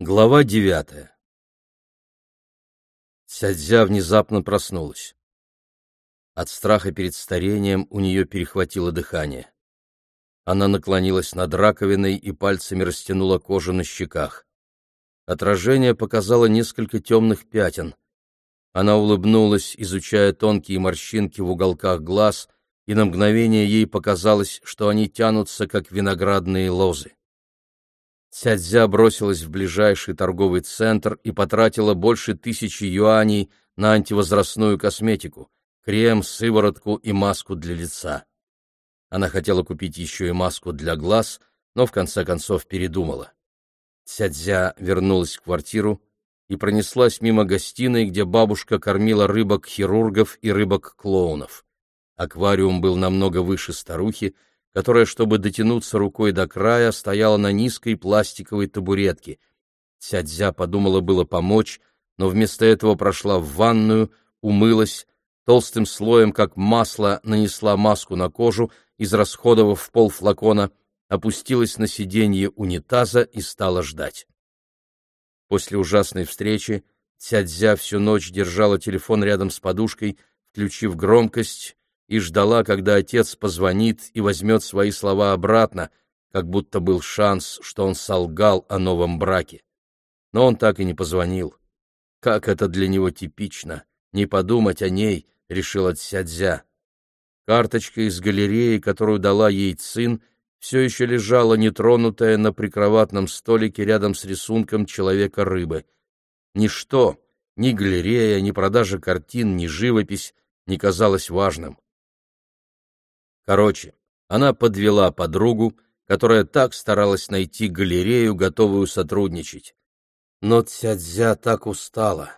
Глава девятая Сядзя внезапно проснулась. От страха перед старением у нее перехватило дыхание. Она наклонилась над раковиной и пальцами растянула кожу на щеках. Отражение показало несколько темных пятен. Она улыбнулась, изучая тонкие морщинки в уголках глаз, и на мгновение ей показалось, что они тянутся, как виноградные лозы. Цядзя бросилась в ближайший торговый центр и потратила больше тысячи юаней на антивозрастную косметику, крем, сыворотку и маску для лица. Она хотела купить еще и маску для глаз, но в конце концов передумала. Цядзя вернулась в квартиру и пронеслась мимо гостиной, где бабушка кормила рыбок-хирургов и рыбок-клоунов. Аквариум был намного выше старухи, которая, чтобы дотянуться рукой до края, стояла на низкой пластиковой табуретке. Цядзя подумала было помочь, но вместо этого прошла в ванную, умылась, толстым слоем, как масло, нанесла маску на кожу, израсходовав пол флакона, опустилась на сиденье унитаза и стала ждать. После ужасной встречи Цядзя всю ночь держала телефон рядом с подушкой, включив громкость, и ждала, когда отец позвонит и возьмет свои слова обратно, как будто был шанс, что он солгал о новом браке. Но он так и не позвонил. Как это для него типично, не подумать о ней, решила Цядзя. Карточка из галереи, которую дала ей Цин, все еще лежала нетронутая на прикроватном столике рядом с рисунком человека-рыбы. Ничто, ни галерея, ни продажа картин, ни живопись не казалось важным. Короче, она подвела подругу, которая так старалась найти галерею, готовую сотрудничать. Но Цядзя так устала.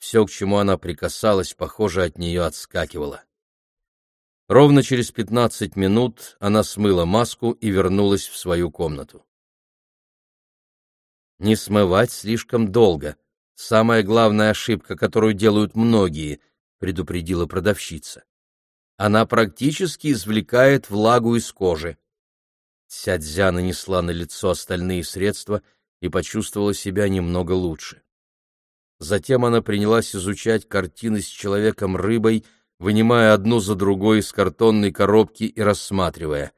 Все, к чему она прикасалась, похоже, от нее отскакивало. Ровно через пятнадцать минут она смыла маску и вернулась в свою комнату. Не смывать слишком долго. Самая главная ошибка, которую делают многие, предупредила продавщица. Она практически извлекает влагу из кожи. Сядзя нанесла на лицо остальные средства и почувствовала себя немного лучше. Затем она принялась изучать картины с человеком-рыбой, вынимая одну за другой из картонной коробки и рассматривая.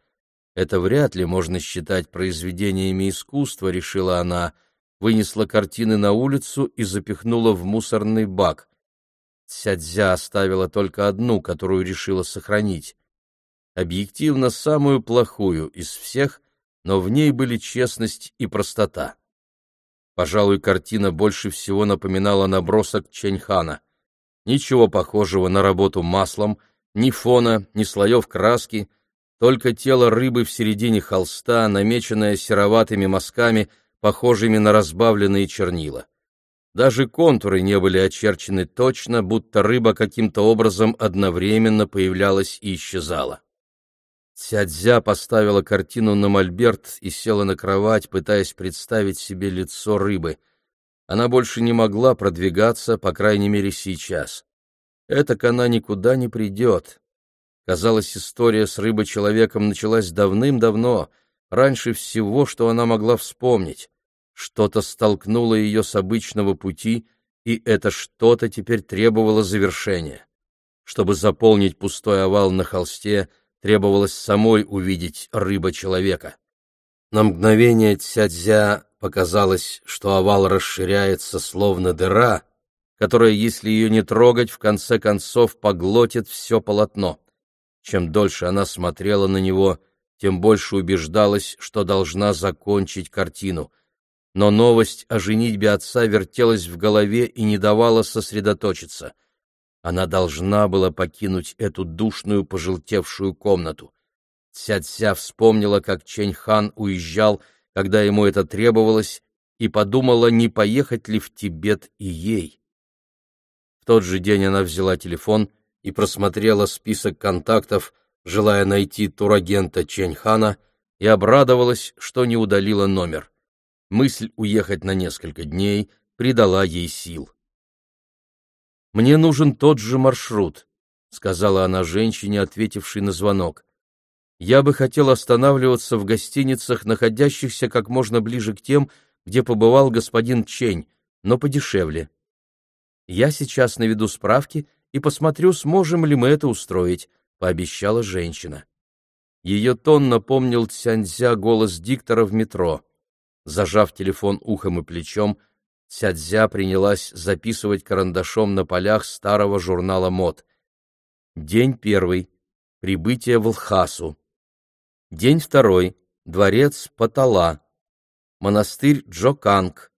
Это вряд ли можно считать произведениями искусства, решила она, вынесла картины на улицу и запихнула в мусорный бак. Цядзя оставила только одну, которую решила сохранить. Объективно самую плохую из всех, но в ней были честность и простота. Пожалуй, картина больше всего напоминала набросок Ченьхана. Ничего похожего на работу маслом, ни фона, ни слоев краски, только тело рыбы в середине холста, намеченное сероватыми мазками, похожими на разбавленные чернила. Даже контуры не были очерчены точно, будто рыба каким-то образом одновременно появлялась и исчезала. Цядзя поставила картину на мольберт и села на кровать, пытаясь представить себе лицо рыбы. Она больше не могла продвигаться, по крайней мере, сейчас. Этак она никуда не придет. Казалось, история с рыбой-человеком началась давным-давно, раньше всего, что она могла вспомнить. Что-то столкнуло ее с обычного пути, и это что-то теперь требовало завершения. Чтобы заполнить пустой овал на холсте, требовалось самой увидеть рыба-человека. На мгновение Цядзя показалось, что овал расширяется словно дыра, которая, если ее не трогать, в конце концов поглотит все полотно. Чем дольше она смотрела на него, тем больше убеждалась, что должна закончить картину — но новость о женитьбе отца вертелась в голове и не давала сосредоточиться. Она должна была покинуть эту душную пожелтевшую комнату. Ця-Ця вспомнила, как Чэнь-хан уезжал, когда ему это требовалось, и подумала, не поехать ли в Тибет и ей. В тот же день она взяла телефон и просмотрела список контактов, желая найти турагента Чэнь-хана, и обрадовалась, что не удалила номер. Мысль уехать на несколько дней придала ей сил. «Мне нужен тот же маршрут», — сказала она женщине, ответившей на звонок. «Я бы хотел останавливаться в гостиницах, находящихся как можно ближе к тем, где побывал господин Чень, но подешевле. Я сейчас наведу справки и посмотрю, сможем ли мы это устроить, пообещала женщина. Ее тон напомнил Цяньзя голос диктора в метро. Зажав телефон ухом и плечом, Цядзя принялась записывать карандашом на полях старого журнала мод. День первый. Прибытие в Лхасу. День второй. Дворец Патала. Монастырь Джоканг.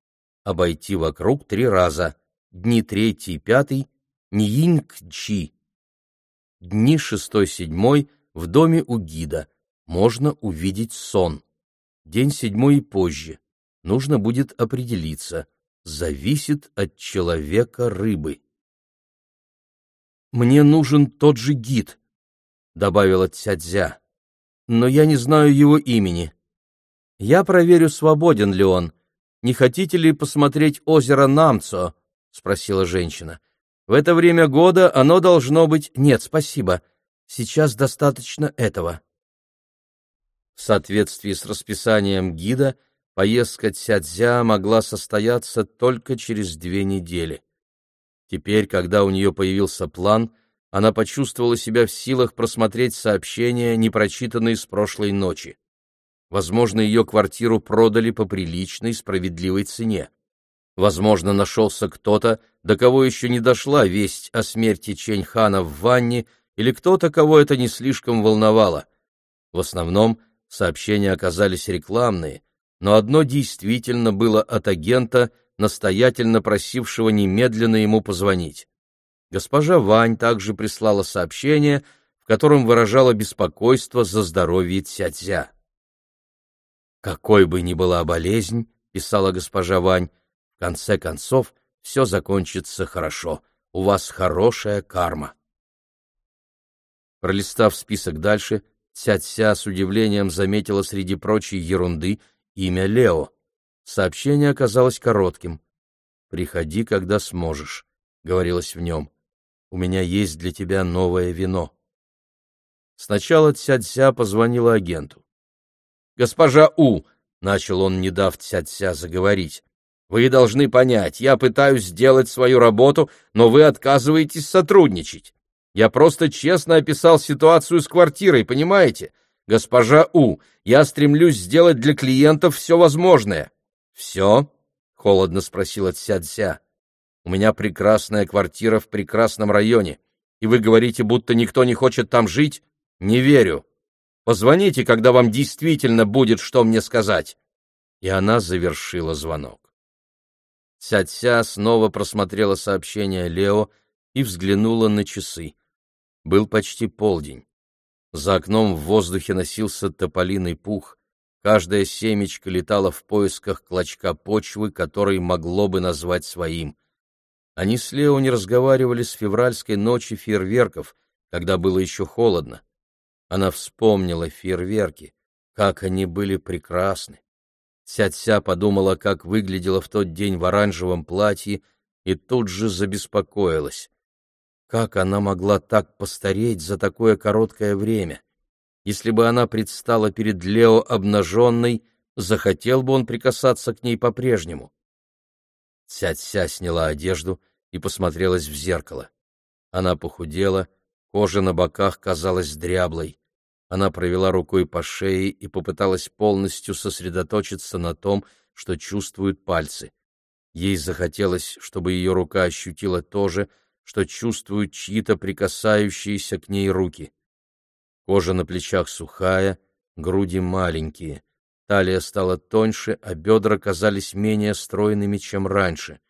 Обойти вокруг три раза. Дни третий и пятый. Ньинг-Чи. Дни шестой-седьмой в доме у гида. Можно увидеть сон. День седьмой и позже. Нужно будет определиться — зависит от человека рыбы. «Мне нужен тот же гид», — добавила Цядзя, — «но я не знаю его имени. Я проверю, свободен ли он. Не хотите ли посмотреть озеро Намцо?» — спросила женщина. «В это время года оно должно быть...» «Нет, спасибо. Сейчас достаточно этого». В соответствии с расписанием гида — поездка Цядзя могла состояться только через две недели. Теперь, когда у нее появился план, она почувствовала себя в силах просмотреть сообщения, не прочитанные с прошлой ночи. Возможно, ее квартиру продали по приличной, справедливой цене. Возможно, нашелся кто-то, до кого еще не дошла весть о смерти Ченьхана в ванне, или кто-то, кого это не слишком волновало. В основном сообщения оказались рекламные, но одно действительно было от агента, настоятельно просившего немедленно ему позвонить. Госпожа Вань также прислала сообщение, в котором выражала беспокойство за здоровье Цятзя. «Какой бы ни была болезнь, — писала госпожа Вань, — в конце концов все закончится хорошо, у вас хорошая карма». Пролистав список дальше, Цятся с удивлением заметила среди прочей ерунды имя Лео. Сообщение оказалось коротким. «Приходи, когда сможешь», — говорилось в нем. «У меня есть для тебя новое вино». Сначала Цядься позвонила агенту. «Госпожа У», — начал он, не дав Цядься заговорить, — «вы должны понять, я пытаюсь сделать свою работу, но вы отказываетесь сотрудничать. Я просто честно описал ситуацию с квартирой, понимаете? Госпожа У, я стремлюсь сделать для клиентов все возможное. Все? Холодно спросила Цядзя. У меня прекрасная квартира в прекрасном районе, и вы говорите, будто никто не хочет там жить? Не верю. Позвоните, когда вам действительно будет что мне сказать. И она завершила звонок. Цядзя снова просмотрела сообщение Лео и взглянула на часы. Был почти полдень. За окном в воздухе носился тополиный пух, каждая семечко летала в поисках клочка почвы, который могло бы назвать своим. Они с Лео не разговаривали с февральской ночи фейерверков, когда было еще холодно. Она вспомнила фейерверки, как они были прекрасны. Ця-ця подумала, как выглядела в тот день в оранжевом платье, и тут же забеспокоилась. Как она могла так постареть за такое короткое время? Если бы она предстала перед Лео обнаженной, захотел бы он прикасаться к ней по-прежнему. Цять-ся сняла одежду и посмотрелась в зеркало. Она похудела, кожа на боках казалась дряблой. Она провела рукой по шее и попыталась полностью сосредоточиться на том, что чувствуют пальцы. Ей захотелось, чтобы ее рука ощутила то же, что чувствуют чьи-то прикасающиеся к ней руки. Кожа на плечах сухая, груди маленькие, талия стала тоньше, а бедра казались менее стройными, чем раньше.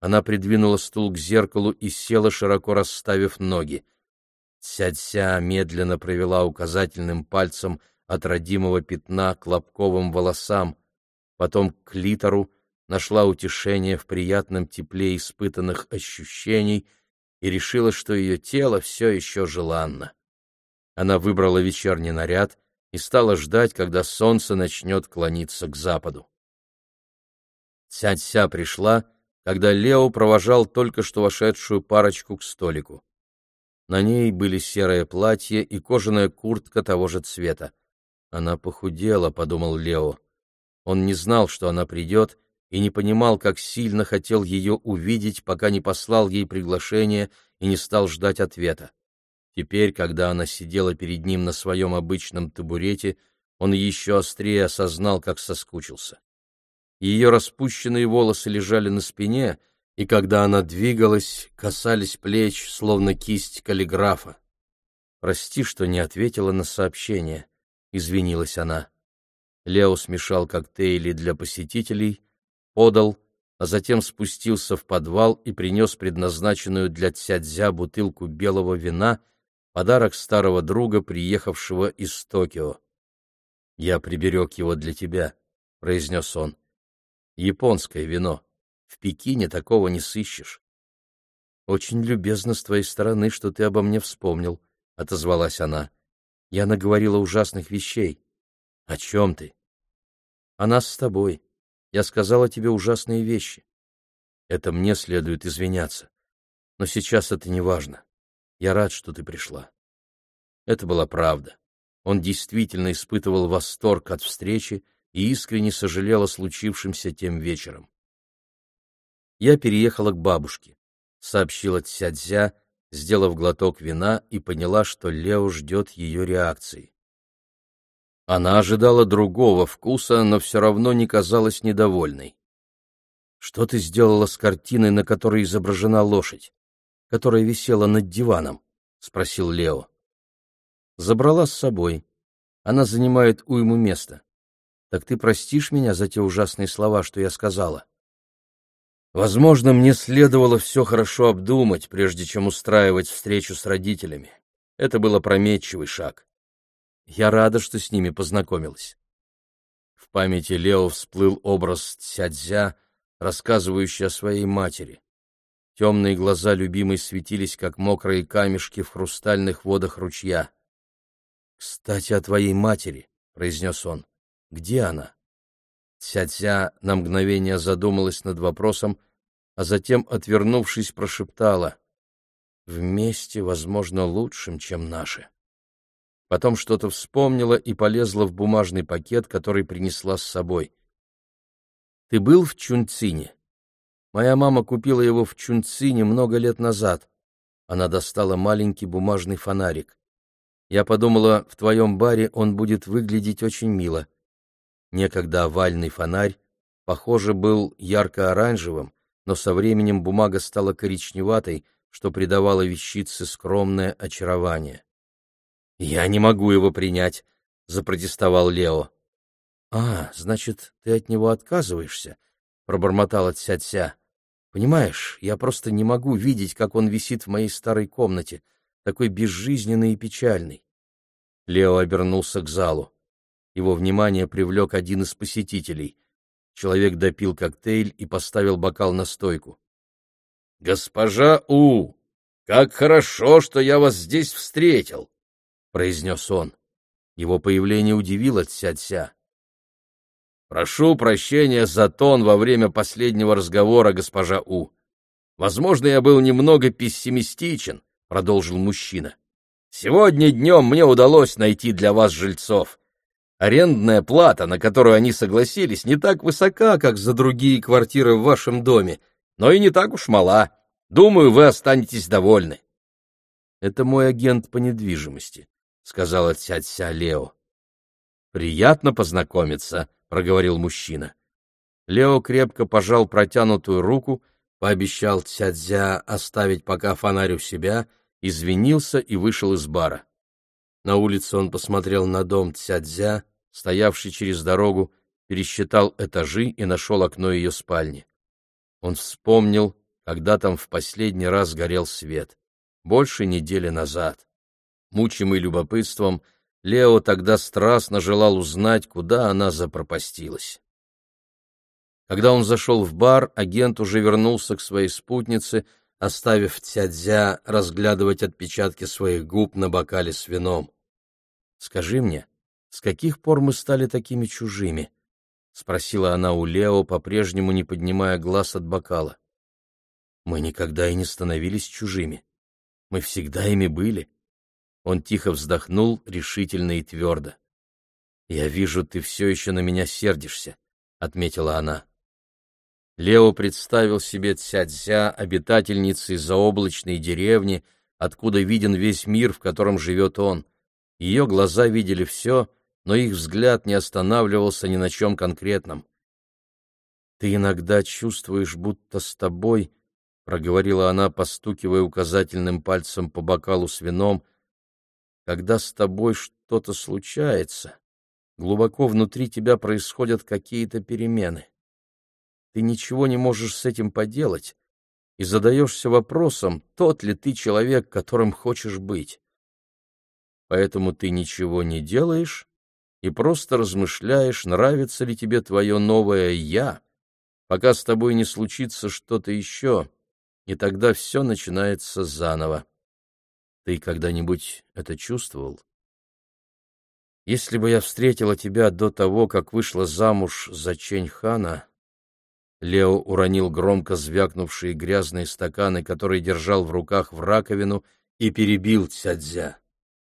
Она придвинула стул к зеркалу и села, широко расставив ноги. Цядься медленно провела указательным пальцем от родимого пятна к лобковым волосам, потом к литеру, нашла утешение в приятном тепле испытанных ощущений и решила, что ее тело все еще желанно. Она выбрала вечерний наряд и стала ждать, когда солнце начнет клониться к западу. Цянься пришла, когда Лео провожал только что вошедшую парочку к столику. На ней были серое платье и кожаная куртка того же цвета. Она похудела, — подумал Лео. Он не знал, что она придет, и не понимал, как сильно хотел ее увидеть, пока не послал ей приглашение и не стал ждать ответа. Теперь, когда она сидела перед ним на своем обычном табурете, он еще острее осознал, как соскучился. Ее распущенные волосы лежали на спине, и когда она двигалась, касались плеч, словно кисть каллиграфа. «Прости, что не ответила на сообщение», — извинилась она. Лео смешал коктейли для посетителей, подал, а затем спустился в подвал и принес предназначенную для Цядзя бутылку белого вина, подарок старого друга, приехавшего из Токио. «Я приберег его для тебя», — произнес он. «Японское вино. В Пекине такого не сыщешь». «Очень любезно с твоей стороны, что ты обо мне вспомнил», — отозвалась она. «Я наговорила ужасных вещей». «О чем ты?» «О нас с тобой. Я сказала тебе ужасные вещи. Это мне следует извиняться. Но сейчас это не важно. Я рад, что ты пришла». Это была правда. Он действительно испытывал восторг от встречи и искренне сожалел о случившемся тем вечером. «Я переехала к бабушке», — сообщила Цядзя, сделав глоток вина и поняла, что Лео ждет ее реакции. Она ожидала другого вкуса, но все равно не казалась недовольной. «Что ты сделала с картиной, на которой изображена лошадь, которая висела над диваном?» — спросил Лео. «Забрала с собой. Она занимает уйму места. Так ты простишь меня за те ужасные слова, что я сказала?» Возможно, мне следовало все хорошо обдумать, прежде чем устраивать встречу с родителями. Это был опрометчивый шаг. Я рада, что с ними познакомилась. В памяти Лео всплыл образ Цядзя, рассказывающий о своей матери. Темные глаза любимой светились, как мокрые камешки в хрустальных водах ручья. «Кстати, о твоей матери», — произнес он. «Где она?» Цядзя на мгновение задумалась над вопросом, а затем, отвернувшись, прошептала «Вместе, возможно, лучшим, чем наши». Потом что-то вспомнила и полезла в бумажный пакет, который принесла с собой. «Ты был в Чунцине?» «Моя мама купила его в Чунцине много лет назад». Она достала маленький бумажный фонарик. «Я подумала, в твоем баре он будет выглядеть очень мило». Некогда овальный фонарь, похоже, был ярко-оранжевым, но со временем бумага стала коричневатой, что придавало вещице скромное очарование. «Я не могу его принять», — запротестовал Лео. «А, значит, ты от него отказываешься?» — пробормотала Ця-Ця. «Понимаешь, я просто не могу видеть, как он висит в моей старой комнате, такой безжизненный и печальный». Лео обернулся к залу. Его внимание привлек один из посетителей. Человек допил коктейль и поставил бокал на стойку. — Госпожа У, как хорошо, что я вас здесь встретил! — произнес он. Его появление удивило Ця-Ця. — Прошу прощения за тон во время последнего разговора, госпожа У. Возможно, я был немного пессимистичен, — продолжил мужчина. — Сегодня днем мне удалось найти для вас жильцов. Арендная плата, на которую они согласились, не так высока, как за другие квартиры в вашем доме, но и не так уж мала. Думаю, вы останетесь довольны. — Это мой агент по недвижимости, — сказала тятя Лео. — Приятно познакомиться, — проговорил мужчина. Лео крепко пожал протянутую руку, пообещал Цядзя оставить пока фонарь у себя, извинился и вышел из бара. На улице он посмотрел на дом Цядзя, стоявший через дорогу, пересчитал этажи и нашел окно ее спальни. Он вспомнил, когда там в последний раз горел свет. Больше недели назад. Мучимый любопытством, Лео тогда страстно желал узнать, куда она запропастилась. Когда он зашел в бар, агент уже вернулся к своей спутнице, оставив Цядзя разглядывать отпечатки своих губ на бокале с вином. Скажи мне, с каких пор мы стали такими чужими? — спросила она у Лео, по-прежнему не поднимая глаз от бокала. Мы никогда и не становились чужими. Мы всегда ими были. Он тихо вздохнул, решительно и твердо. Я вижу, ты все еще на меня сердишься. — отметила она. Лео представил себе Цядзя обитательницей заоблачной деревни, откуда виден весь мир, в котором живет он. Ее глаза видели все, но их взгляд не останавливался ни на чем конкретном. «Ты иногда чувствуешь, будто с тобой», — проговорила она, постукивая указательным пальцем по бокалу с вином, — «когда с тобой что-то случается, глубоко внутри тебя происходят какие-то перемены» ты ничего не можешь с этим поделать и задаешься вопросом, тот ли ты человек, которым хочешь быть. Поэтому ты ничего не делаешь и просто размышляешь, нравится ли тебе твое новое «я», пока с тобой не случится что-то еще, и тогда все начинается заново. Ты когда-нибудь это чувствовал? Если бы я встретила тебя до того, как вышла замуж за Чень-хана, Лео уронил громко звякнувшие грязные стаканы, которые держал в руках в раковину, и перебил Цядзя.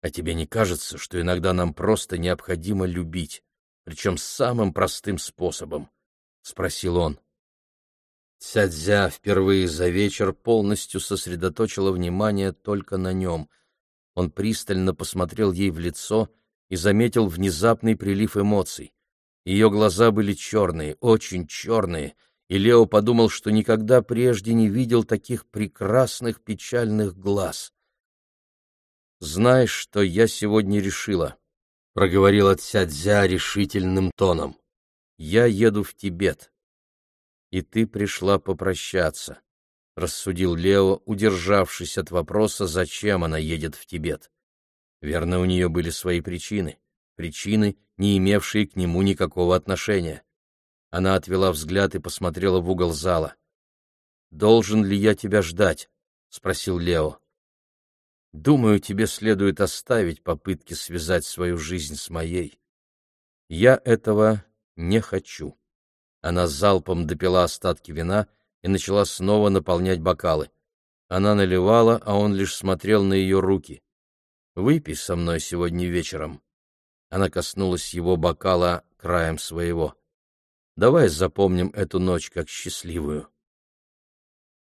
А тебе не кажется, что иногда нам просто необходимо любить, причем самым простым способом? — спросил он. Цядзя впервые за вечер полностью сосредоточила внимание только на нем. Он пристально посмотрел ей в лицо и заметил внезапный прилив эмоций. Ее глаза были черные, очень черные — и Лео подумал, что никогда прежде не видел таких прекрасных печальных глаз. «Знаешь, что я сегодня решила?» — проговорила Цядзя решительным тоном. «Я еду в Тибет. И ты пришла попрощаться», — рассудил Лео, удержавшись от вопроса, зачем она едет в Тибет. Верно, у нее были свои причины, причины, не имевшие к нему никакого отношения. Она отвела взгляд и посмотрела в угол зала. «Должен ли я тебя ждать?» — спросил Лео. «Думаю, тебе следует оставить попытки связать свою жизнь с моей. Я этого не хочу». Она залпом допила остатки вина и начала снова наполнять бокалы. Она наливала, а он лишь смотрел на ее руки. «Выпей со мной сегодня вечером». Она коснулась его бокала краем своего. Давай запомним эту ночь как счастливую.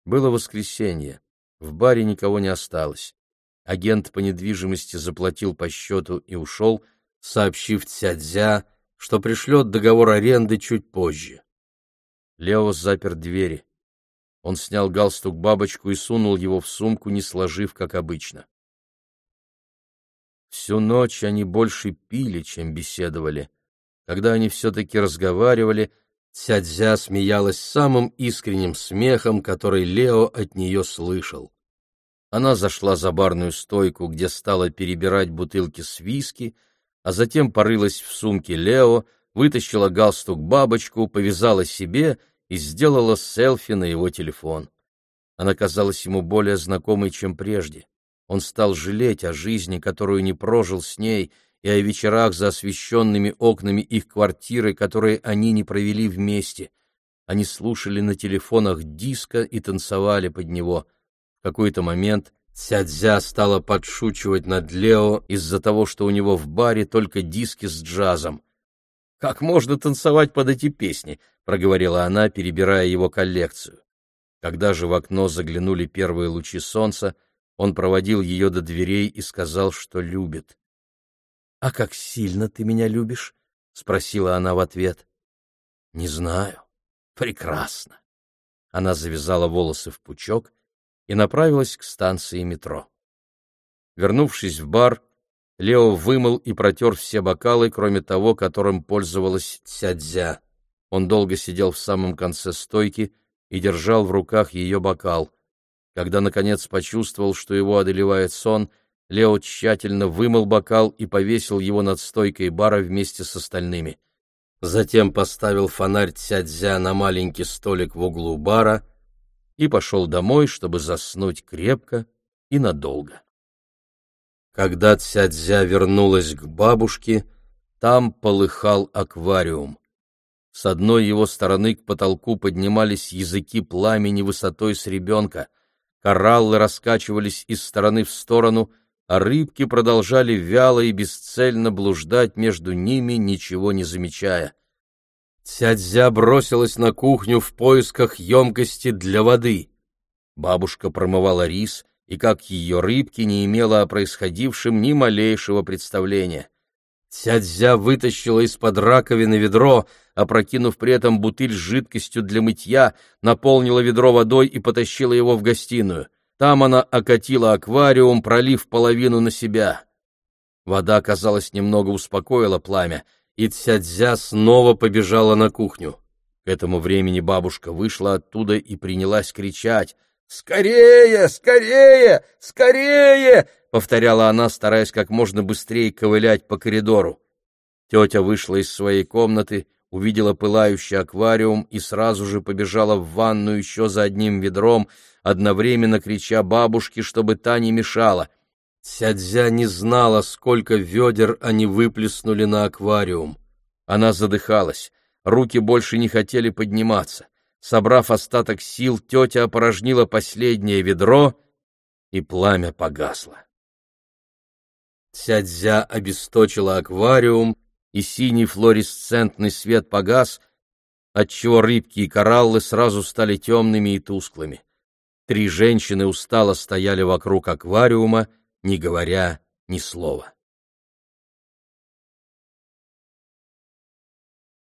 Было воскресенье. В баре никого не осталось. Агент по недвижимости заплатил по счету и ушел, сообщив Цядзя, что пришлет договор аренды чуть позже. Лео запер двери. Он снял галстук-бабочку и сунул его в сумку, не сложив, как обычно. Всю ночь они больше пили, чем беседовали. Когда они все-таки разговаривали, Цядзя смеялась самым искренним смехом, который Лео от нее слышал. Она зашла за барную стойку, где стала перебирать бутылки с виски, а затем порылась в сумке Лео, вытащила галстук-бабочку, повязала себе и сделала селфи на его телефон. Она казалась ему более знакомой, чем прежде. Он стал жалеть о жизни, которую не прожил с ней, и о вечерах за освещенными окнами их квартиры, которые они не провели вместе. Они слушали на телефонах диско и танцевали под него. В какой-то момент Цядзя стала подшучивать над Лео из-за того, что у него в баре только диски с джазом. «Как можно танцевать под эти песни?» — проговорила она, перебирая его коллекцию. Когда же в окно заглянули первые лучи солнца, он проводил ее до дверей и сказал, что любит. «А как сильно ты меня любишь?» — спросила она в ответ. «Не знаю. Прекрасно». Она завязала волосы в пучок и направилась к станции метро. Вернувшись в бар, Лео вымыл и протер все бокалы, кроме того, которым пользовалась Цядзя. Он долго сидел в самом конце стойки и держал в руках ее бокал. Когда, наконец, почувствовал, что его одолевает сон, Лео тщательно вымыл бокал и повесил его над стойкой бара вместе с остальными. Затем поставил фонарь Цядзя на маленький столик в углу бара и пошел домой, чтобы заснуть крепко и надолго. Когда Цядзя вернулась к бабушке, там полыхал аквариум. С одной его стороны к потолку поднимались языки пламени высотой с ребенка, кораллы раскачивались из стороны в сторону, а рыбки продолжали вяло и бесцельно блуждать между ними, ничего не замечая. Цядзя бросилась на кухню в поисках емкости для воды. Бабушка промывала рис, и, как ее рыбки, не имела о происходившем ни малейшего представления. Цядзя вытащила из-под раковины ведро, опрокинув при этом бутыль с жидкостью для мытья, наполнила ведро водой и потащила его в гостиную. Там она окатила аквариум, пролив половину на себя. Вода, казалось, немного успокоила пламя, и Цядзя снова побежала на кухню. К этому времени бабушка вышла оттуда и принялась кричать «Скорее! Скорее! Скорее!» — повторяла она, стараясь как можно быстрее ковылять по коридору. Тетя вышла из своей комнаты, увидела пылающий аквариум и сразу же побежала в ванну еще за одним ведром, одновременно крича бабушке, чтобы та не мешала. Цядзя не знала, сколько ведер они выплеснули на аквариум. Она задыхалась, руки больше не хотели подниматься. Собрав остаток сил, тетя опорожнила последнее ведро, и пламя погасло. Цядзя обесточила аквариум, и синий флуоресцентный свет погас, отчего рыбки и кораллы сразу стали темными и тусклыми. Три женщины устало стояли вокруг аквариума, не говоря ни слова.